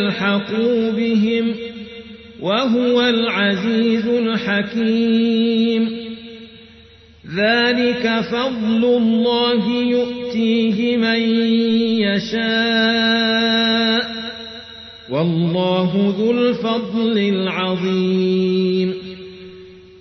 يلحقوا بهم وهو العزيز الحكيم. ذلك فضل الله يؤتيه من يشاء والله ذو الفضل العظيم.